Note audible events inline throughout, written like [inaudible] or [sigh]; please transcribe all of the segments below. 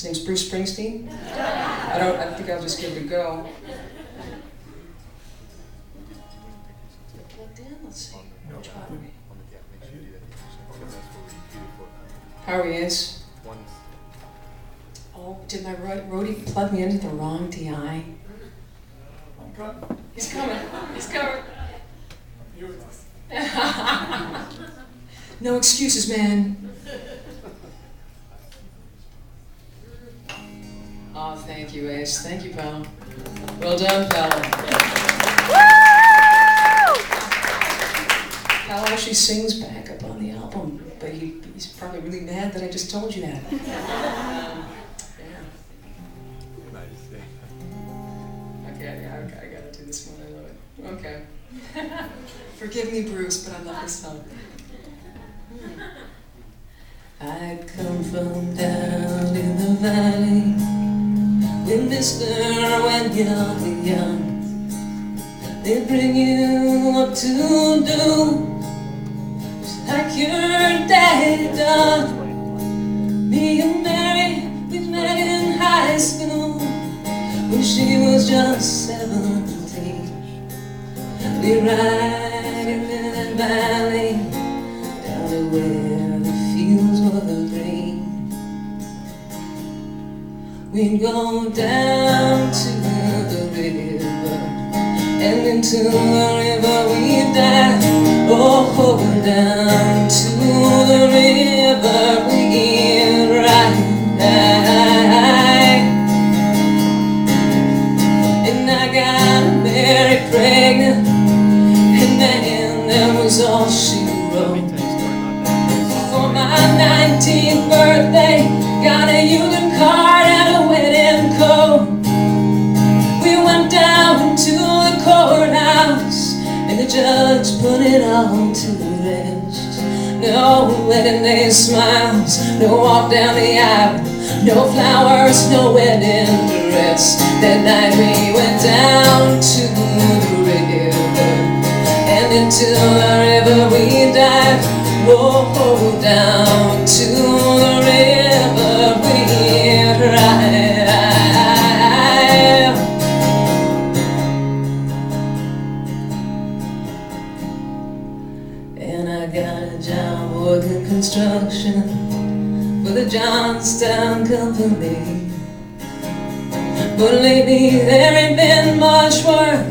His name's Bruce Springsteen. I don't. I think I'll just give it a go. Let's see. How he is. Oh, did my ro- roadie plug me into the wrong DI? He's coming. He's coming. You're [laughs] not No excuses, man. Oh, thank you, Ace. Thank you, pal. Well done, pal. Pal actually sings back up on the album, but he, he's probably really mad that I just told you that. Um, yeah. Okay, yeah, okay, I gotta do this one. I love it. Okay. [laughs] Forgive me, Bruce, but I love this song. Hmm. I come from down in the valley with Mister when you're young. They bring you up to do just like your daddy done. Me and Mary, we met in high school when she was just seventeen. We ride in that valley We go down to the river and into the river we dive. Oh, oh, oh, down judge put it all to the rest. No wedding day smiles, no walk down the aisle, no flowers, no wedding dress. That night got a job working construction for the Johnstown Company. But lately there ain't been much work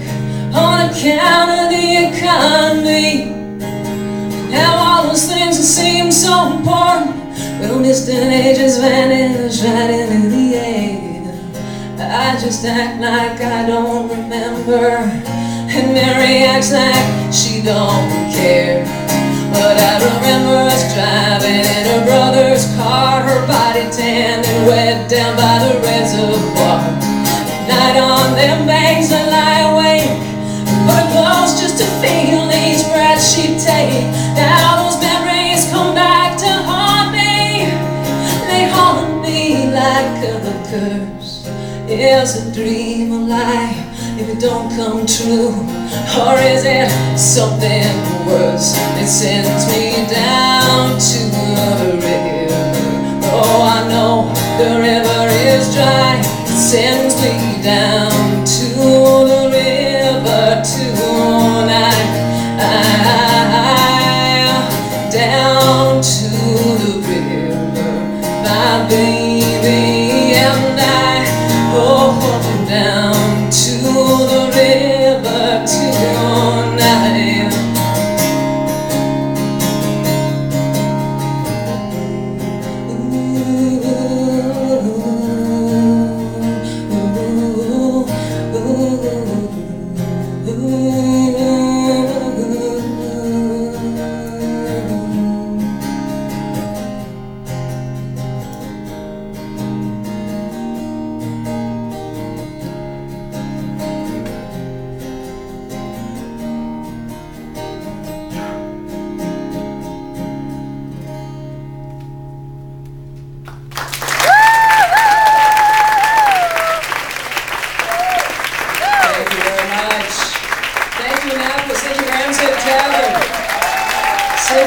on account of the economy. Now all those things that seem so important, well, distant ages vanish right into the air. I just act like I don't remember, and Mary acts like she don't care. I remember us driving in her brother's car, her body tan and wet down by the reservoir. Night on them banks, I lie awake, but close just to feel these breaths she'd take. Now those memories come back to haunt me. They haunt me like a curse. Is a dream a lie if it don't come true? Or is it something worse? that sends me down to the river. Oh, I know the river is dry. It sends me down to the river tonight. Down to river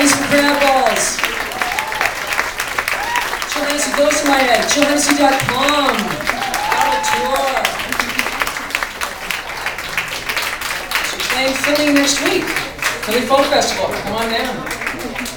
Ladies for Grab Balls. Jill Hennessy goes to my head. JillHennessy.com. Out of tour. She's playing Philly next week. Philly Folk Festival. Come on down.